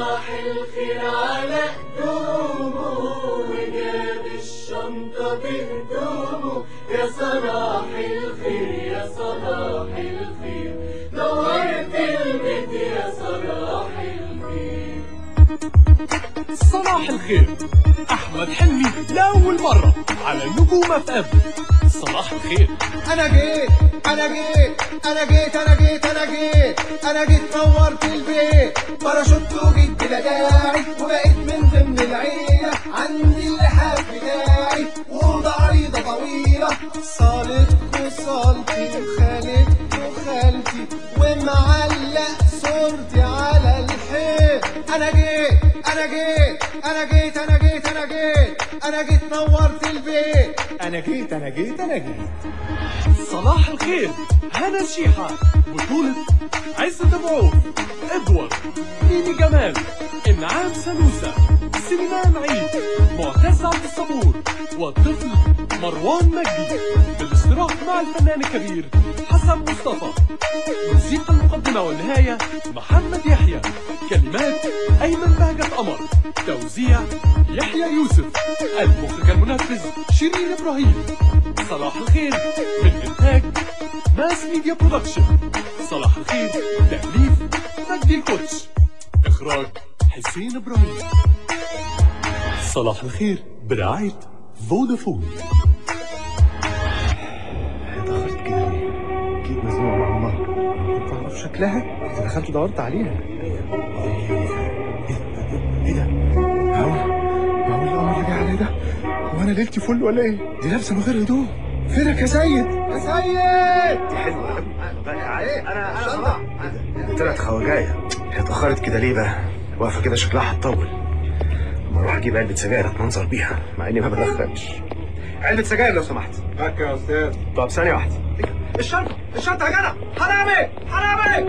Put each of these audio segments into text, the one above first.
صباح الخير على قدومه وجاب الشنطة بهدومه يا صلاح الخير يا صلاح الخير. نورت البيت يا صلاح الخير. صباح الخير أحمد حلمي لاول مره على نجوم FM. صباح الخير. أنا جيت أنا جيت أنا جيت أنا جيت أنا جيت أنا جيت نورت البيت. باراشوت وجيت بلا داعي وبقيت من ضمن العيلة. عندي اللحاف بتاعي وأوضة عريضة طويلة. صالتك وصالتي وخالك وخالتي ومعلق الحيط أنا جيت أنا جيت أنا جيت أنا جيت أنا جيت أنا جيت نورت البيت. أنا جيت أنا جيت أنا جيت. صباح الخير هنا شيحة بطولة عز دمعوف إدوارد ميمي جمال انعام سلوسة سليمان عيد معتز عبد الصبور والطفل مروان مجدي. بالاشتراك مع الفنان الكبير حسن مصطفى. موسيقى المقدمة والنهاية محمد يحيى. كلمات أيمن بهجة قمر. توزيع يحيى يوسف. المخرج المنفذ شيرين إبراهيم. صلاح الخير من إنتاج Mass Media Production. صلاح الخير تأليف مجدي الكوتش إخراج حسين إبراهيم. صلاح الخير برعاية فودافون. شكلها؟ كنت دخلت دورت عليها. إيه ده؟ معقول؟ معقول القمر اللي جه عليا ده؟ هو أنا ليلتي فل ولا إيه؟ دي لابسة من غير هدوم. فينك يا سيد؟ يا سيد! دي حلوة أنا أنا صلاح طلعت خواجاية. هي اتأخرت كده ليه بقى؟ واقفة كده شكلها هتطول. أما أروح أجيب علبة سجاير أتمنظر بيها مع إني ما بدخنش علبة سجاير لو سمحت. فك يا أستاذ. طب ثانية واحدة. الشنطه الشنطه يا جدع. حرامي حرامي.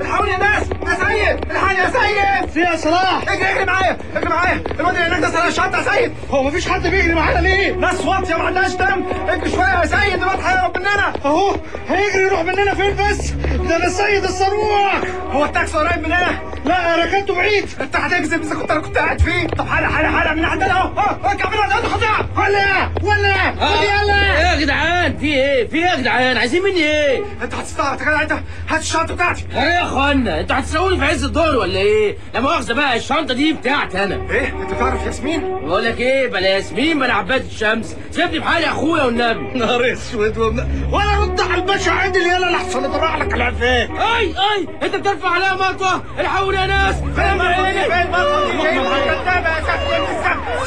الحقوني يا ناس. يا سيد! الحقني يا سيد! في يا صلاح اجري اجري معايا! اجري معايا! الواد اللي هناك ده سرق الشنطه يا سيد! هو مفيش حد بيجري معانا ليه؟ ناس واطية ما عندهاش دم! اجري شوية يا سيد الواد هيهرب مننا! أهو هيجري يروح مننا فين بس؟ ده أنا سيد الصاروخ! هو التاكسي قريب مننا لا ركنته بعيد! انت هتكذب إذا كنت أنا كنت قاعد فيه! طب حالا حالا حالا من عندنا أهو! آه اركب من عندنا خطيئه ولا ولا! خد يلا إيه يا جدعان؟ في إيه؟ في إيه يا جدعان؟ عايزين مني إيه؟ انت هتستعرض كده انت هات الشنطة بتاعتي! إيه يا إخوانا أنتوا هتسرقوني في عز الظهر ولا إيه؟ لا مؤاخذة بقى الشنطة دي بتاعتي أنا. إيه انت تعرف ياسمين؟ بقول لك إيه بلا ياسمين بلا عباد الشمس. سيبني بحالي يا أخويا والنبي. نهار أسود ولا رد على الباشا عادل يلا لحسن اطلع لك العفاك أي أي أنت بترفع عليها مطوة. الحقوني يا ناس. فين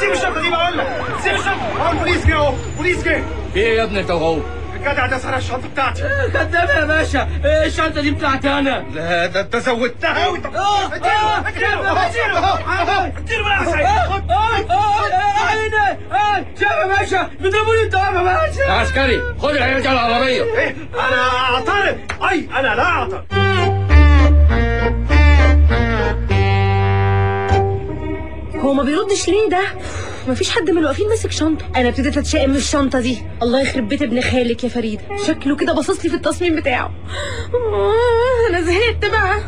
سيب الشنطة دي بقول لك سيب الشنطة. أهو البوليس جه أهو. البوليس جه. إيه يا ابني أنت وهو؟ الجدع ده سرق الشنطة بتاعتي كداب يا باشا إيه الشنطه دي بتاعتي أنا لا ده انت زودتها قوي آه آه اديله اديله اديله بقى يا خد عيني شايف يا باشا بيضربوني الدوام يا باشا عسكري خد العيال دي على العربيه إيه أنا اعترض اي أنا لا اعترض هو ما بيردش ليه ده مفيش حد من الواقفين ماسك شنطه. أنا ابتديت أتشائم من الشنطة دي. الله يخرب بيت ابن خالك يا فريدة. شكله كده باصص لي في التصميم بتاعه. أنا زهقت بقى.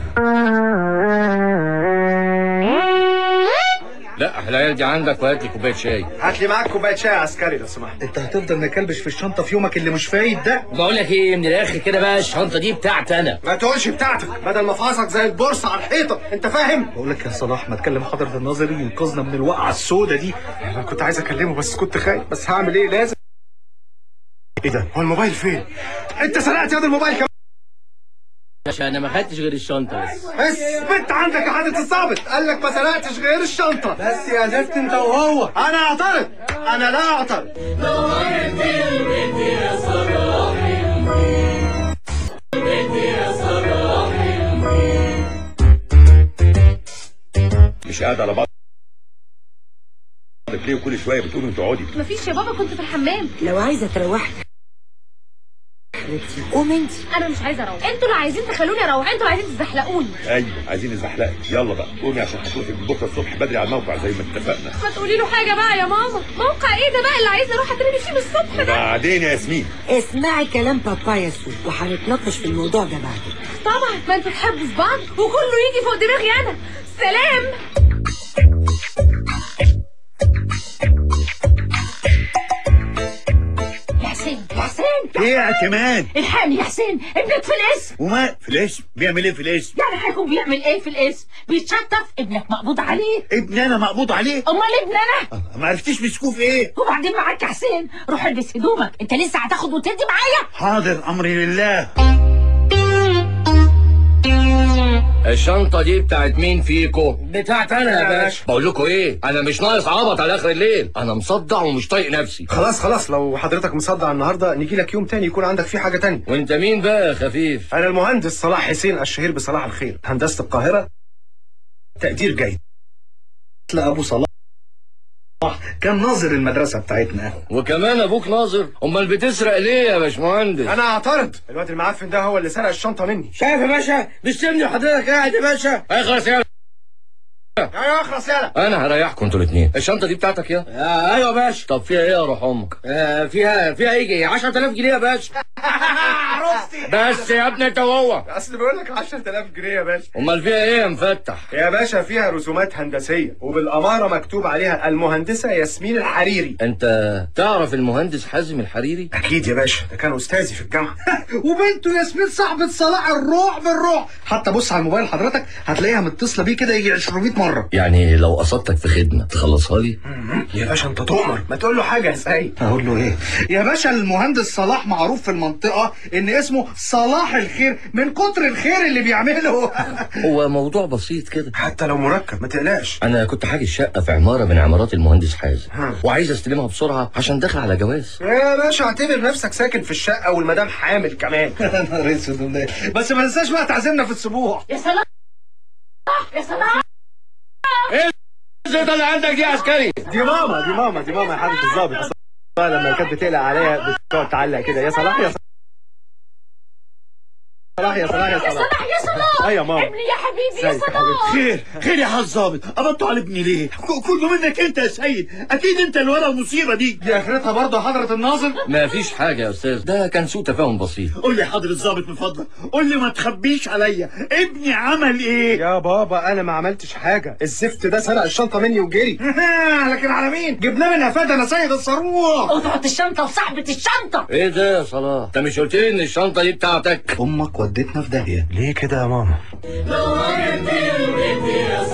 لا العيال دي عندك وهات لي كوباية شاي. هات لي معاك كوباية شاي عسكري لو سمحت. انت هتفضل مكلبش في الشنطة في يومك اللي مش فايد ده. بقول لك إيه من الآخر كده بقى الشنطة دي بتاعتي أنا. ما تقولش بتاعتك بدل ما فاصك زي البورصة على الحيطة أنت فاهم؟ بقول لك يا صلاح ما تكلم حضرة الناظري ينقذنا من الوقعة السوداء دي. أنا كنت عايز أكلمه بس كنت خايف. بس هعمل إيه؟ لازم. إيه ده؟ هو الموبايل فين؟ أنت سرقت ياض الموبايل كمان. عشان أنا ما خدتش غير الشنطة بس. اثبت عندك يا حضرة الضابط. قال لك ما سرقتش غير الشنطة. بس يا زفت انت وهو. أنا أعترض. أنا لا أعترض. نورت البيت يا صلاح الخير البيت يا صلاح مش قاعد على بعض. ليه وكل شوية بتقومي تقعدي؟ مفيش يا بابا كنت في الحمام. لو عايزة تروحي حبيبتي قوم انت. أنا مش عايزة أروح. أنتوا اللي عايزين تخلوني أروح. أنتوا اللي عايزين تزحلقوني. أيوه عايزين نزحلقك يلا بقى قومي عشان هتروحي من بكرة الصبح بدري على الموقع زي ما اتفقنا. ما تقولي له حاجة بقى يا ماما. موقع إيه ده بقى اللي عايزه أروح أترمي فيه من الصبح ده؟ وبعدين يا ياسمين. اسمعي كلام بابا يا سو وهنتناقش في الموضوع ده بعدين. طبعا ما أنتوا تحبوا في بعض وكله يجي فوق دماغي أنا. سلام. إيه يا اعتماد الحقني يا حسين ابنك في الاسم وما في الاسم بيعمل إيه في الاسم يعني هيكون بيعمل إيه في الاسم بيتشطف ابنك مقبوض عليه. ابن أنا مقبوض عليه؟ أمال ابن أنا؟ ما عرفتيش مسكوه في إيه. وبعدين معاك يا حسين روح البس هدومك أنت لسه هتاخد وتدي معايا؟ حاضر أمري لله. الشنطة دي بتاعت مين فيكو؟ بتاعت أنا يا باشا بقول لكم إيه؟ أنا مش ناقص عبط على آخر الليل، أنا مصدع ومش طايق نفسي. خلاص خلاص لو حضرتك مصدع النهارده نيجي لك يوم تاني يكون عندك فيه حاجة تانية وأنت مين بقى يا خفيف؟ أنا المهندس صلاح حسين الشهير بصلاح الخير هندسة القاهرة تقدير جيد لا أبو صلاح كان ناظر المدرسة بتاعتنا. وكمان أبوك ناظر، أمال بتسرق ليه يا باشمهندس؟ أنا أعترض. الواد المعفن ده هو اللي سرق الشنطة مني. شايف يا باشا؟ بيشتمني وحضرتك قاعد يا باشا. اخلص يا يا اخلص يلا. أنا هريحكم أنتوا الاتنين، الشنطة دي بتاعتك يا؟ آه أيوه يا باشا. طب فيها إيه يا روح أمك؟ آه فيها فيها يجي 10000 جنيه يا باشا. بس يا ابني أنت وهو، اصل بيقول لك 10000 جنيه يا باشا. أمال فيها إيه يا مفتح؟ يا باشا فيها رسومات هندسية وبالأمارة مكتوب عليها المهندسة ياسمين الحريري. أنت تعرف المهندس حازم الحريري؟ أكيد يا باشا ده كان أستاذي في الجامعة. وبنته ياسمين صاحبة صلاح الروح بالروح حتى بص على الموبايل حضرتك هتلاقيها متصلة بيه كده يجي 200 مرة. يعني لو قصدتك في خدمة تخلصها لي؟ يا باشا أنت تؤمر. ما تقول له حاجة يا سعيد أقول له إيه؟ يا باشا المهندس صلاح معروف في المنطقة إن اسمه صلاح الخير من كتر الخير اللي بيعمله. هو موضوع بسيط كده. حتى لو مركب ما تقلقش. أنا كنت حاجز شقة في عمارة من عمارات المهندس حازم. وعايز استلمها بسرعة عشان داخل على جواز. يا باشا اعتبر نفسك ساكن في الشقة والمدام حامل كمان. يا نهار أسود والله. بس ما ننساش بقى تعزمنا في السبوع. يا صلاح يا صلاح الزيطه اللي عندك دي يا عسكري. دي ماما دي ماما دي ماما يا حضرة الظابط لما كانت بتقلق عليا بتقعد تعلق كده. يا صلاح يا صلاح يا صلاح يا يا صلاح صلاح أيوه يا ماما؟ ابني يا حبيبي يا صلاح خير خير يا حاج ظابط قبضتوا على ابني ليه كله منك أنت يا سيد. أكيد أنت اللي ورا المصيبة دي. دي أخرتها برضه حضرة الناظر؟ ما فيش حاجة يا أستاذ. ده كان سوء تفاهم بسيط. قول لي يا حضرة الظابط من فضلك. قول لي ما تخبيش عليا. ابني عمل إيه؟ يا بابا أنا ما عملتش حاجة. الزفت ده سرق الشنطة مني وجري. لكن على مين؟ جبناه من افاد أنا سيد الصاروخ. اضغط الشنطة وصاحبة الشنطة. إيه ده يا صلاح؟ أنت مش قلت لي إن الشنطة دي بتاعتك؟ أمك ودتنا في داهية. ليه كده يا ماما؟ نورت البيت يا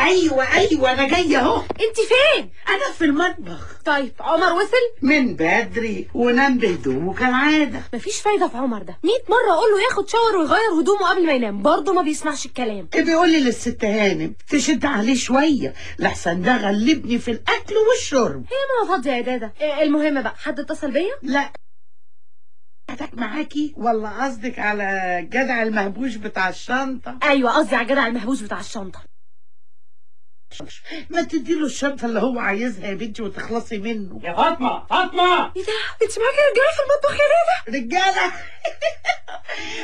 أيوه أيوه أنا جاية أهو. أنت فين؟ أنا في المطبخ. طيب عمر وصل؟ من بدري ونام بهدومه كالعاده مفيش فايدة في عمر ده. 100 مرة أقول له ياخد شاور ويغير هدومه قبل ما ينام. برضه ما بيسمعش الكلام. بيقول لي للست هانم تشد عليه شوية. لحسن ده غلبني في الأكل والشرب. هي ماما فاضيه يا دادا إيه المهم بقى حد اتصل بيا؟ لا. حضرتك معاكي؟ ولا قصدك على الجدع المهبوش بتاع الشنطة. أيوه قصدي على الجدع المهبوس بتاع الشنطة. ما تديله الشنطة اللي هو عايزها يا بنتي وتخلصي منه. يا فاطمة فاطمة! إيه ده؟ أنت معاكي رجالة في المطبخ يا دادا رجالة!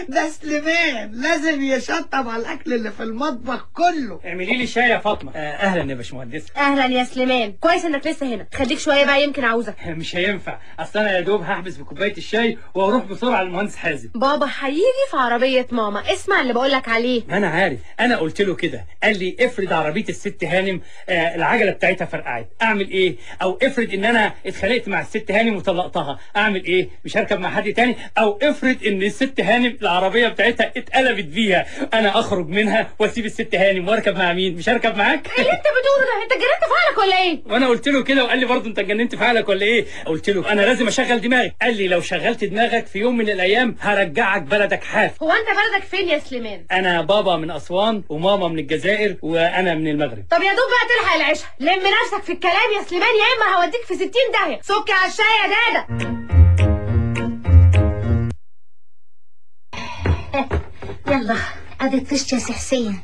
ده سليمان لازم يشطب على الأكل اللي في المطبخ كله. اعملي لي شاي يا فاطمة. آه أهلا يا باشمهندس أهلا يا سليمان. كويس إنك لسه هنا. خليك شوية بقى يمكن عاوزك مش هينفع. أصل أنا يا دوب هحبس بكوباية الشاي وأروح بسرعة للمهندس حازم. بابا هيجي في عربية ماما. اسمع اللي بقولك عليه. ما أنا عارف. أنا قلت له كده. قال لي افرض عربية الست هانم آه العجلة بتاعتها فرقعت. أعمل إيه؟ أو افرض إن أنا اتخانقت مع الست هانم وطلقتها. أعمل إيه؟ مش هركب مع حد تاني؟ أو افرض إن الست هانم العربية بتاعتها اتقلبت بيها. أنا أخرج منها وأسيب الست هانم وأركب مع مين؟ مش هركب معاك؟ إيه اللي أنت بتقوله ده؟ أنت جريت في عقلك ولا إيه؟ وأنا قلت له كده وقال لي برضه أنت اتجننت في عقلك ولا إيه؟ قلت له أنا لازم أشغل دماغي. قال لي لو شغلت دماغك في يوم من الأيام هرجعك بلدك حاف. هو أنت بلدك فين يا سليمان؟ أنا بابا من أسوان وماما من الجزائر وأنا من المغرب. طب يا دوب بقى تلحق العشاء. لم نفسك في الكلام يا سليمان يا إما هوديك في 60 داهية. سكي على الشاي يا دادا يلا ادي الطشت يا سي حسين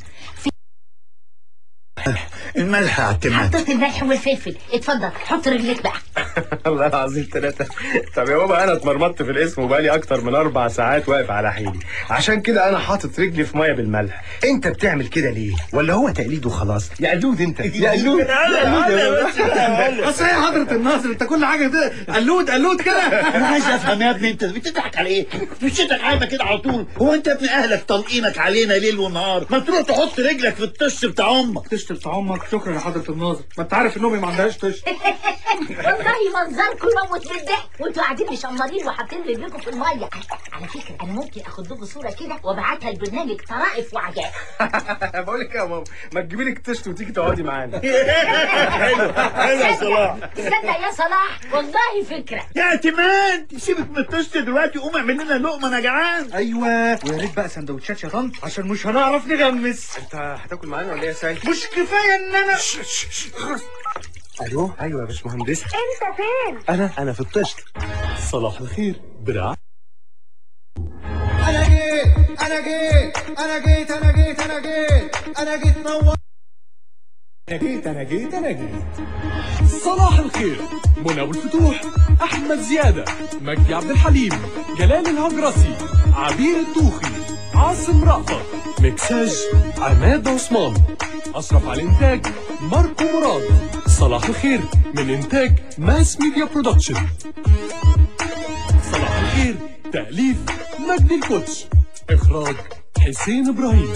الملح يا اعتماد حطيت الملح والفلفل. اتفضل حط رجلك بقى. الله العظيم ثلاثة طب يا بابا أنا اتمرمطت في الاسم وبقالي أكتر من أربع ساعات واقف على حيلي. عشان كده أنا حاطط رجلي في مية بالملح. أنت بتعمل كده ليه؟ ولا هو تقليد وخلاص؟ يا قلود أنت. يا قلود. يا إيه يا حضرة الناصر أنت كل حاجة قلود قلود كده. أنا عايز أفهم يا ابني أنت بتضحك على إيه؟ مشيتك عايمه كده على طول. هو أنت ابن أهلك طالقينك علينا ليل ونهار. ما تروح تحط رجلك في الطش بتاع أمك. طشت بتاع أمك؟ شكرا يا حضرة الناظر. ما أنت عارف إن أمي ما عندهاش طش. والله منظركم يموت من الضحك. وانتوا قاعدين مشمرين وحاطين رجلكم في المية. على فكرة أنا ممكن أخد لكم صورة كده وأبعتها لبرنامج طرائف وعجائب. بقول لك يا ماما ما تجيبي لك تشت وتيجي تقعدي معانا. حلو حلو يا صلاح. تصدق يا صلاح والله فكرة. يا اعتماد سيبك من الطش دلوقتي قوم اعمل لنا لقمة أنا جعان. أيوه ويا ريت بقى سندوتشات يا طنط عشان مش هنعرف نغمس. أنت هتاكل معانا ولا إيه يا سيد؟ مش كفاية إن أنا ألو؟ أيوه يا باشمهندسة أنت فين؟ أنا أنا في الطشت. صلاح الخير برعاية أنا جيت أنا جيت أنا جيت أنا جيت أنا جيت أنا جيت نور أنا جيت أنا جيت أنا جيت صلاح الخير منى الفتوح أحمد زيادة مجدي عبد الحليم جلال الهجرسي عبير الطوخي عاصم رأفت مكساج عماد عثمان أشرف على الإنتاج ماركو مراد. صلاح الخير من إنتاج Mass Media Production. صلاح الخير تأليف مجدي الكوتش. إخراج حسين إبراهيم.